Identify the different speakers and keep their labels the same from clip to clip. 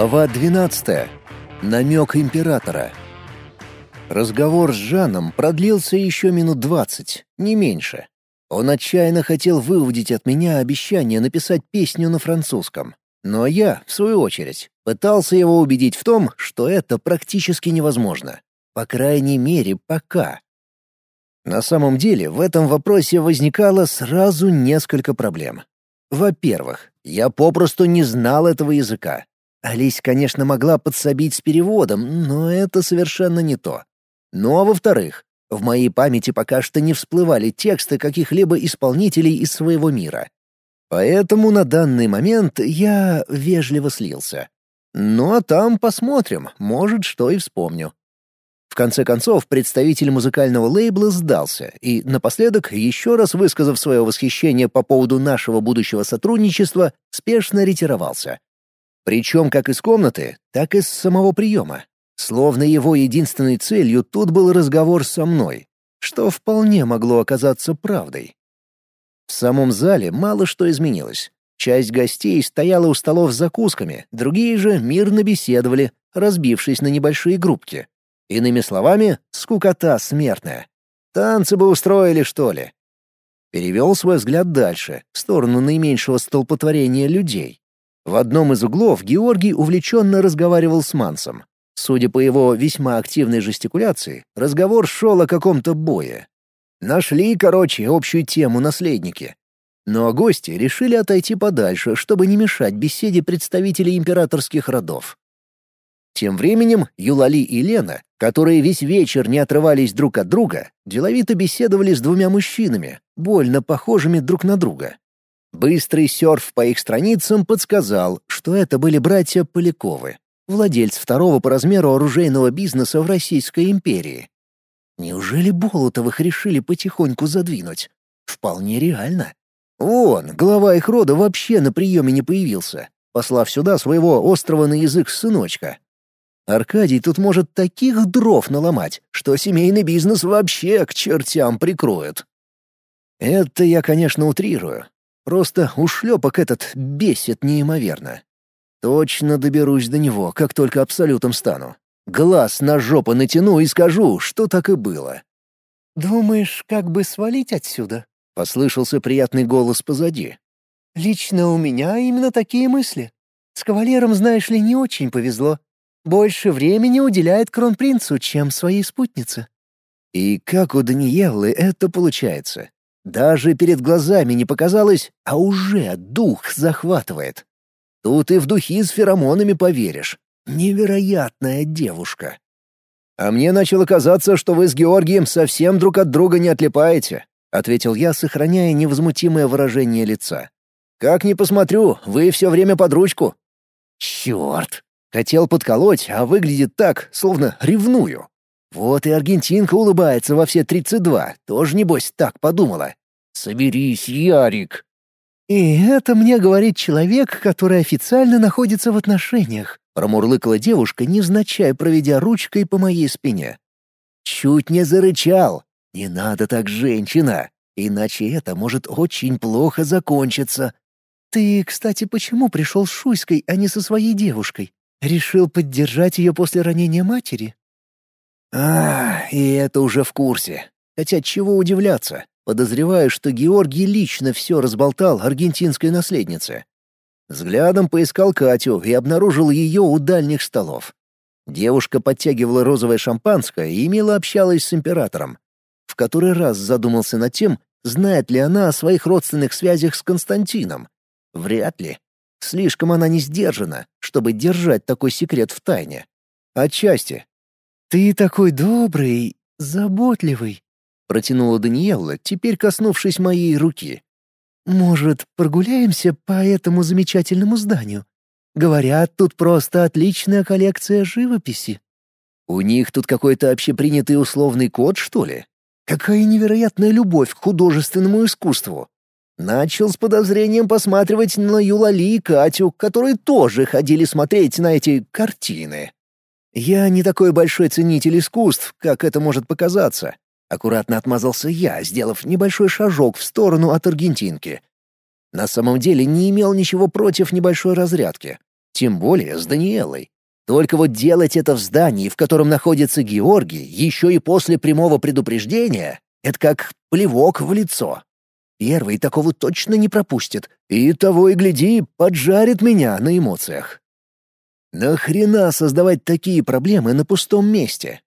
Speaker 1: Глава 12. Намек императора. Разговор с Жаном продлился еще минут двадцать, не меньше. Он отчаянно хотел выудить от меня обещание написать песню на французском. Но я, в свою очередь, пытался его убедить в том, что это практически невозможно. По крайней мере, пока. На самом деле, в этом вопросе возникало сразу несколько проблем. Во-первых, я попросту не знал этого языка. Ались, конечно, могла подсобить с переводом, но это совершенно не то. Ну а во-вторых, в моей памяти пока что не всплывали тексты каких-либо исполнителей из своего мира. Поэтому на данный момент я вежливо слился. Ну а там посмотрим, может, что и вспомню. В конце концов, представитель музыкального лейбла сдался и, напоследок, еще раз высказав свое восхищение по поводу нашего будущего сотрудничества, спешно ретировался. Причем как из комнаты, так и с самого приема. Словно его единственной целью тут был разговор со мной, что вполне могло оказаться правдой. В самом зале мало что изменилось. Часть гостей стояла у столов с закусками, другие же мирно беседовали, разбившись на небольшие группки. Иными словами, скукота смертная. Танцы бы устроили, что ли? Перевел свой взгляд дальше, в сторону наименьшего столпотворения людей. В одном из углов Георгий увлеченно разговаривал с Мансом. Судя по его весьма активной жестикуляции, разговор шел о каком-то бое. Нашли, короче, общую тему наследники. Но гости решили отойти подальше, чтобы не мешать беседе представителей императорских родов. Тем временем Юлали и Лена, которые весь вечер не отрывались друг от друга, деловито беседовали с двумя мужчинами, больно похожими друг на друга. Быстрый серф по их страницам подсказал, что это были братья Поляковы владелец второго по размеру оружейного бизнеса в Российской империи. Неужели Болотовых решили потихоньку задвинуть? Вполне реально. Он, глава их рода, вообще на приеме не появился, послав сюда своего острого на язык сыночка. Аркадий тут может таких дров наломать, что семейный бизнес вообще к чертям прикроет. Это я, конечно, утрирую. Просто ушлепок этот бесит неимоверно. Точно доберусь до него, как только абсолютом стану. Глаз на жопу натяну и скажу, что так и было.
Speaker 2: «Думаешь, как бы свалить отсюда?»
Speaker 1: — послышался приятный голос позади.
Speaker 2: «Лично у меня именно такие мысли. С кавалером, знаешь ли, не очень повезло. Больше времени уделяет кронпринцу, чем своей спутнице».
Speaker 1: И как у Даниэллы это получается? Даже перед глазами не показалось, а уже дух захватывает. Тут и в духи с феромонами поверишь. Невероятная девушка. А мне начало казаться, что вы с Георгием совсем друг от друга не отлипаете, ответил я, сохраняя невозмутимое выражение лица. Как ни посмотрю, вы все время под ручку. Черт! Хотел подколоть, а выглядит так, словно ревную. Вот и аргентинка улыбается во все тридцать два, тоже небось так подумала. Соберись, Ярик.
Speaker 2: «И это мне говорит человек, который официально находится в отношениях», —
Speaker 1: промурлыкала девушка, невзначай проведя ручкой по моей спине. Чуть не зарычал. «Не надо так, женщина, иначе это может очень плохо закончиться».
Speaker 2: «Ты, кстати, почему пришел с Шуйской, а не со своей девушкой? Решил поддержать ее после ранения матери?»
Speaker 1: «А, и это уже в курсе. Хотя чего удивляться? Подозреваю, что Георгий лично все разболтал аргентинской наследнице. Взглядом поискал Катю и обнаружил ее у дальних столов. Девушка подтягивала розовое шампанское и мило общалась с императором. В который раз задумался над тем, знает ли она о своих родственных связях с Константином. Вряд ли. Слишком она не сдержана, чтобы держать такой секрет в тайне. Отчасти.
Speaker 2: «Ты такой добрый, заботливый»,
Speaker 1: протянула Даниэлла, теперь коснувшись моей руки.
Speaker 2: «Может, прогуляемся по этому замечательному зданию? Говорят, тут просто отличная коллекция живописи».
Speaker 1: «У них тут какой-то общепринятый условный код, что ли? Какая невероятная любовь к художественному искусству!» Начал с подозрением посматривать на Юлали и Катю, которые тоже ходили смотреть на эти картины. Я не такой большой ценитель искусств, как это может показаться, Аккуратно отмазался я, сделав небольшой шажок в сторону от аргентинки. На самом деле не имел ничего против небольшой разрядки. Тем более с Даниэлой. Только вот делать это в здании, в котором находится Георгий, еще и после прямого предупреждения, это как плевок в лицо. Первый такого точно не пропустит, и того и гляди, поджарит меня на эмоциях. Нахрена создавать такие проблемы на пустом месте?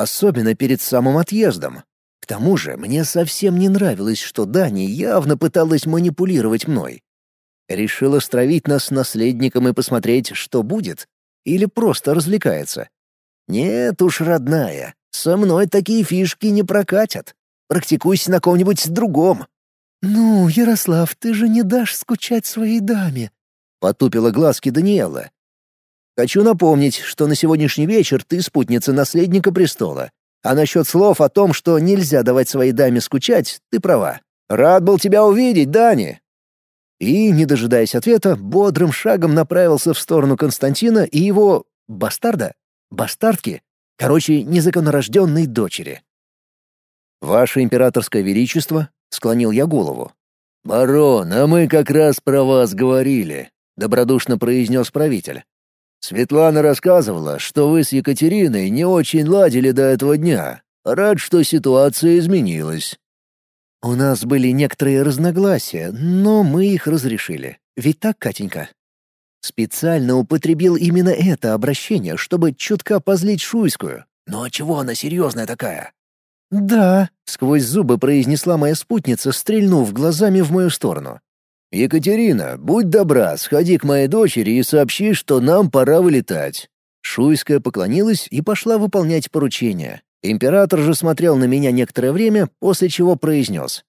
Speaker 1: Особенно перед самым отъездом. К тому же мне совсем не нравилось, что Дани явно пыталась манипулировать мной. Решила стравить нас с наследником и посмотреть, что будет? Или просто развлекается? Нет уж, родная, со мной такие фишки не прокатят. Практикуйся на ком-нибудь другом.
Speaker 2: «Ну, Ярослав, ты же не дашь скучать своей даме», —
Speaker 1: потупила глазки Даниэла. «Хочу напомнить, что на сегодняшний вечер ты спутница наследника престола. А насчет слов о том, что нельзя давать своей даме скучать, ты права. Рад был тебя увидеть, Дани!» И, не дожидаясь ответа, бодрым шагом направился в сторону Константина и его... бастарда? Бастардки? Короче, незаконнорожденной дочери. «Ваше императорское величество», — склонил я голову. «Барон, а мы как раз про вас говорили», — добродушно произнес правитель. «Светлана рассказывала, что вы с Екатериной не очень ладили до этого дня. Рад, что ситуация изменилась. У нас были некоторые разногласия, но мы их разрешили. Ведь так, Катенька? Специально употребил именно это обращение, чтобы чутка позлить Шуйскую. Но чего она серьезная такая? «Да», — сквозь зубы произнесла моя спутница, стрельнув глазами в мою сторону. «Екатерина, будь добра, сходи к моей дочери и сообщи, что нам пора вылетать». Шуйская поклонилась и пошла выполнять поручение. Император же смотрел на меня некоторое время, после чего произнес.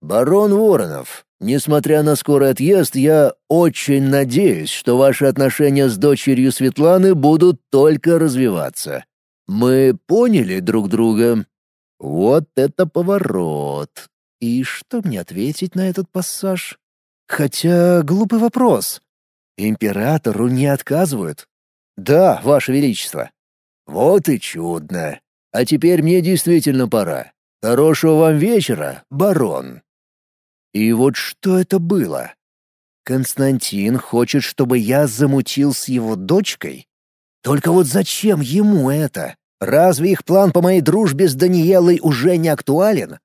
Speaker 1: «Барон Воронов, несмотря на скорый отъезд, я очень надеюсь, что ваши отношения с дочерью Светланы будут только развиваться. Мы поняли друг друга?» Вот это поворот. И что мне ответить на этот пассаж? Хотя глупый вопрос. Императору не отказывают. Да, ваше величество. Вот и чудно. А теперь мне действительно пора. Хорошего вам вечера, барон. И вот что это было? Константин хочет, чтобы я замутил с его дочкой? Только вот зачем ему это? Разве их план по моей дружбе с Даниелой уже не актуален?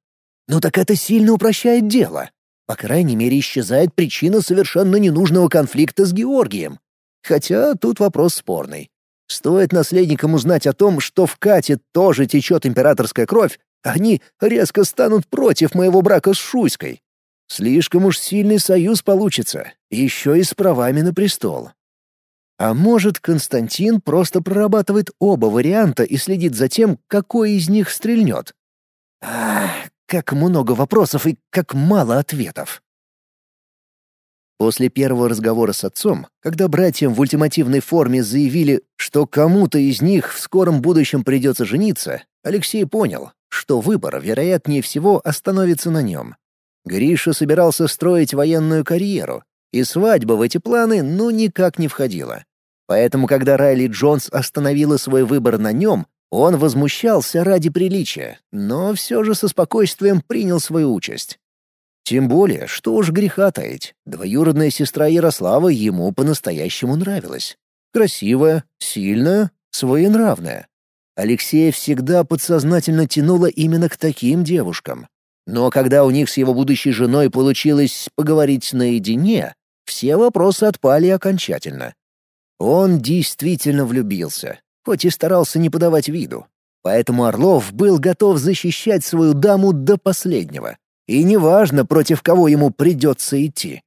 Speaker 1: Ну так это сильно упрощает дело. По крайней мере, исчезает причина совершенно ненужного конфликта с Георгием. Хотя тут вопрос спорный. Стоит наследникам узнать о том, что в Кате тоже течет императорская кровь, они резко станут против моего брака с Шуйской. Слишком уж сильный союз получится, еще и с правами на престол. А может, Константин просто прорабатывает оба варианта и следит за тем, какой из них стрельнет? Ах, как много вопросов и как мало ответов. После первого разговора с отцом, когда братьям в ультимативной форме заявили, что кому-то из них в скором будущем придется жениться, Алексей понял, что выбор, вероятнее всего, остановится на нем. Гриша собирался строить военную карьеру, и свадьба в эти планы ну никак не входила. Поэтому, когда Райли Джонс остановила свой выбор на нем, он возмущался ради приличия, но все же со спокойствием принял свою участь. Тем более, что уж греха таить, двоюродная сестра Ярослава ему по-настоящему нравилась. Красивая, сильная, своенравная. Алексея всегда подсознательно тянуло именно к таким девушкам. Но когда у них с его будущей женой получилось поговорить наедине, все вопросы отпали окончательно. Он действительно влюбился, хоть и старался не подавать виду. Поэтому Орлов был готов защищать свою даму до последнего. И неважно, против кого ему придется идти.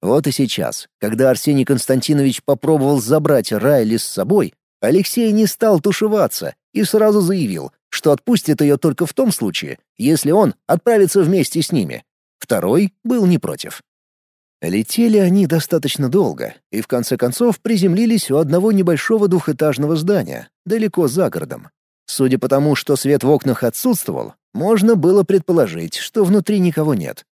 Speaker 1: Вот и сейчас, когда Арсений Константинович попробовал забрать Райли с собой, Алексей не стал тушеваться и сразу заявил, что отпустит ее только в том случае, если он отправится вместе с ними. Второй был не против. Летели они достаточно долго и в конце концов приземлились у одного небольшого двухэтажного здания, далеко за городом. Судя по тому, что свет в окнах отсутствовал, можно было предположить, что внутри никого нет.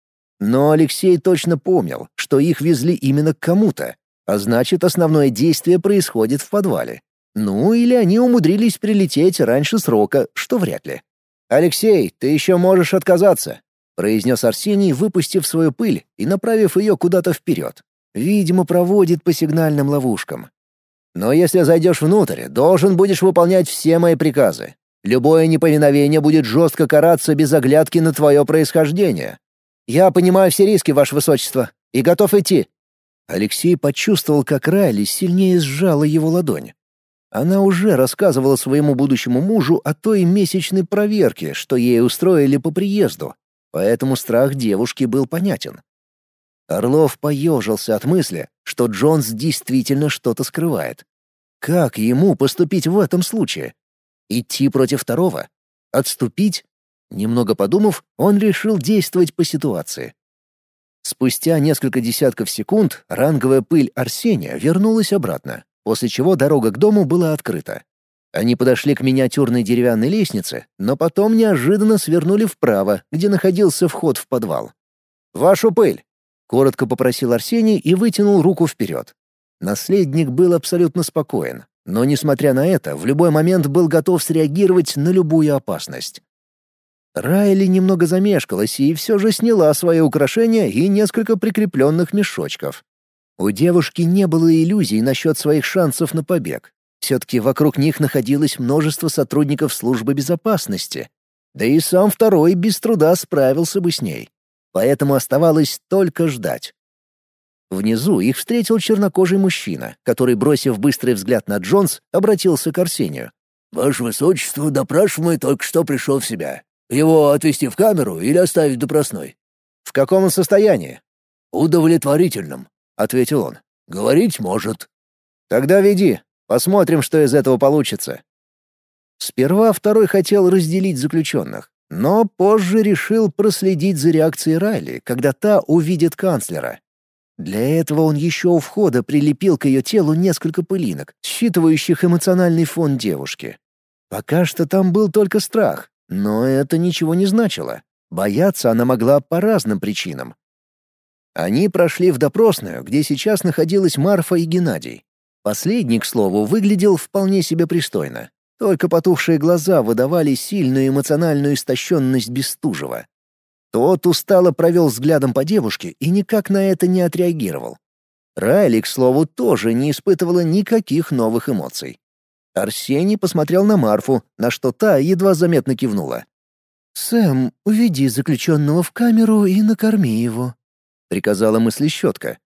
Speaker 1: Но Алексей точно помнил, что их везли именно к кому-то, а значит, основное действие происходит в подвале. Ну, или они умудрились прилететь раньше срока, что вряд ли. «Алексей, ты еще можешь отказаться», — произнес Арсений, выпустив свою пыль и направив ее куда-то вперед. Видимо, проводит по сигнальным ловушкам. Но если зайдешь внутрь, должен будешь выполнять все мои приказы. Любое неповиновение будет жестко караться без оглядки на твое происхождение. Я понимаю все риски, ваше высочество, и готов идти». Алексей почувствовал, как Райли сильнее сжала его ладонь. Она уже рассказывала своему будущему мужу о той месячной проверке, что ей устроили по приезду, поэтому страх девушки был понятен. Орлов поежился от мысли, что Джонс действительно что-то скрывает. Как ему поступить в этом случае? Идти против второго? Отступить? Немного подумав, он решил действовать по ситуации. Спустя несколько десятков секунд ранговая пыль Арсения вернулась обратно, после чего дорога к дому была открыта. Они подошли к миниатюрной деревянной лестнице, но потом неожиданно свернули вправо, где находился вход в подвал. «Вашу пыль!» — коротко попросил Арсений и вытянул руку вперед. Наследник был абсолютно спокоен, но, несмотря на это, в любой момент был готов среагировать на любую опасность. Райли немного замешкалась и все же сняла свои украшения и несколько прикрепленных мешочков. У девушки не было иллюзий насчет своих шансов на побег. Все-таки вокруг них находилось множество сотрудников службы безопасности. Да и сам второй без труда справился бы с ней поэтому оставалось только ждать. Внизу их встретил чернокожий мужчина, который, бросив быстрый взгляд на Джонс, обратился к Арсению. «Ваше Высочество, допрашиваемый только что пришел в себя. Его отвезти в камеру или оставить допросной?» «В каком он состоянии?» «Удовлетворительном», — ответил он. «Говорить может». «Тогда веди. Посмотрим, что из этого получится». Сперва второй хотел разделить заключенных, но позже решил проследить за реакцией Райли, когда та увидит канцлера. Для этого он еще у входа прилепил к ее телу несколько пылинок, считывающих эмоциональный фон девушки. Пока что там был только страх, но это ничего не значило. Бояться она могла по разным причинам. Они прошли в допросную, где сейчас находилась Марфа и Геннадий. Последний, к слову, выглядел вполне себе пристойно. Только потухшие глаза выдавали сильную эмоциональную истощенность Бестужева. Тот устало провел взглядом по девушке и никак на это не отреагировал. Райли, к слову, тоже не испытывала никаких новых эмоций. Арсений посмотрел на Марфу, на что та едва заметно кивнула. «Сэм, уведи заключенного в камеру и накорми его», — приказала мыслещетка.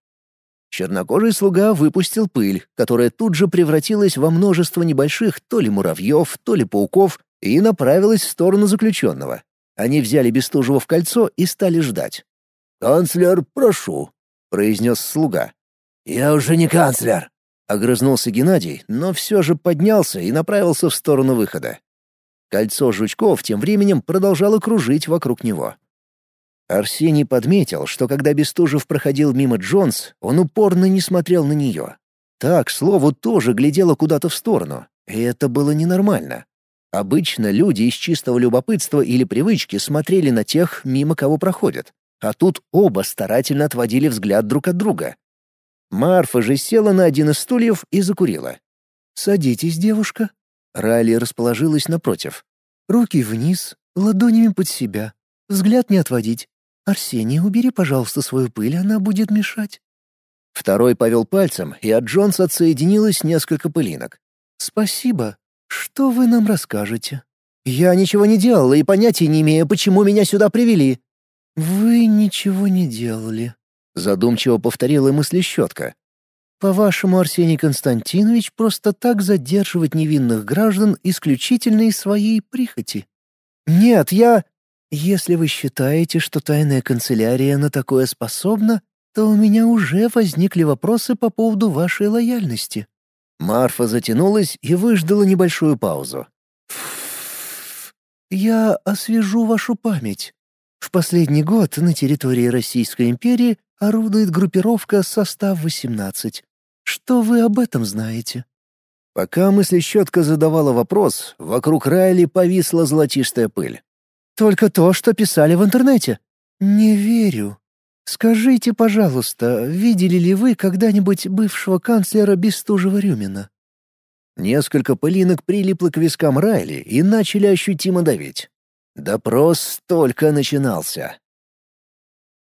Speaker 1: Чернокожий слуга выпустил пыль, которая тут же превратилась во множество небольших то ли муравьев, то ли пауков, и направилась в сторону заключенного. Они взяли Бестужева в кольцо и стали ждать. «Канцлер, прошу», — произнес слуга. «Я уже не канцлер», — огрызнулся Геннадий, но все же поднялся и направился в сторону выхода. Кольцо жучков тем временем продолжало кружить вокруг него. Арсений подметил, что когда Бестужев проходил мимо Джонс, он упорно не смотрел на нее. Так, слову, тоже глядела куда-то в сторону, и это было ненормально. Обычно люди из чистого любопытства или привычки смотрели на тех, мимо кого проходят, а тут оба старательно отводили взгляд друг от друга. Марфа же села на один из стульев и закурила. «Садитесь, девушка». Райли расположилась напротив. «Руки вниз, ладонями под себя. Взгляд не отводить. «Арсений, убери, пожалуйста, свою пыль, она будет мешать». Второй повел пальцем, и от Джонса отсоединилось несколько пылинок. «Спасибо. Что вы нам расскажете?» «Я ничего не делала и понятия не имею, почему меня сюда привели». «Вы ничего не делали», — задумчиво повторила мыслещетка. «По-вашему, Арсений Константинович просто так задерживать невинных граждан исключительно из своей прихоти?» «Нет, я...» Если вы считаете, что тайная канцелярия на такое способна, то у меня уже возникли вопросы по поводу вашей лояльности». Марфа затянулась и выждала небольшую паузу. «Я освежу вашу память. В последний год на территории Российской империи орудует группировка «Состав-18». Что вы об этом знаете?» Пока мыслещетка задавала вопрос, вокруг Райли повисла золотистая пыль. Только то, что писали в интернете. Не верю. Скажите, пожалуйста, видели ли вы когда-нибудь бывшего канцлера Бестужева-Рюмина? Несколько пылинок прилипло к вискам Райли и начали ощутимо давить. Допрос только начинался.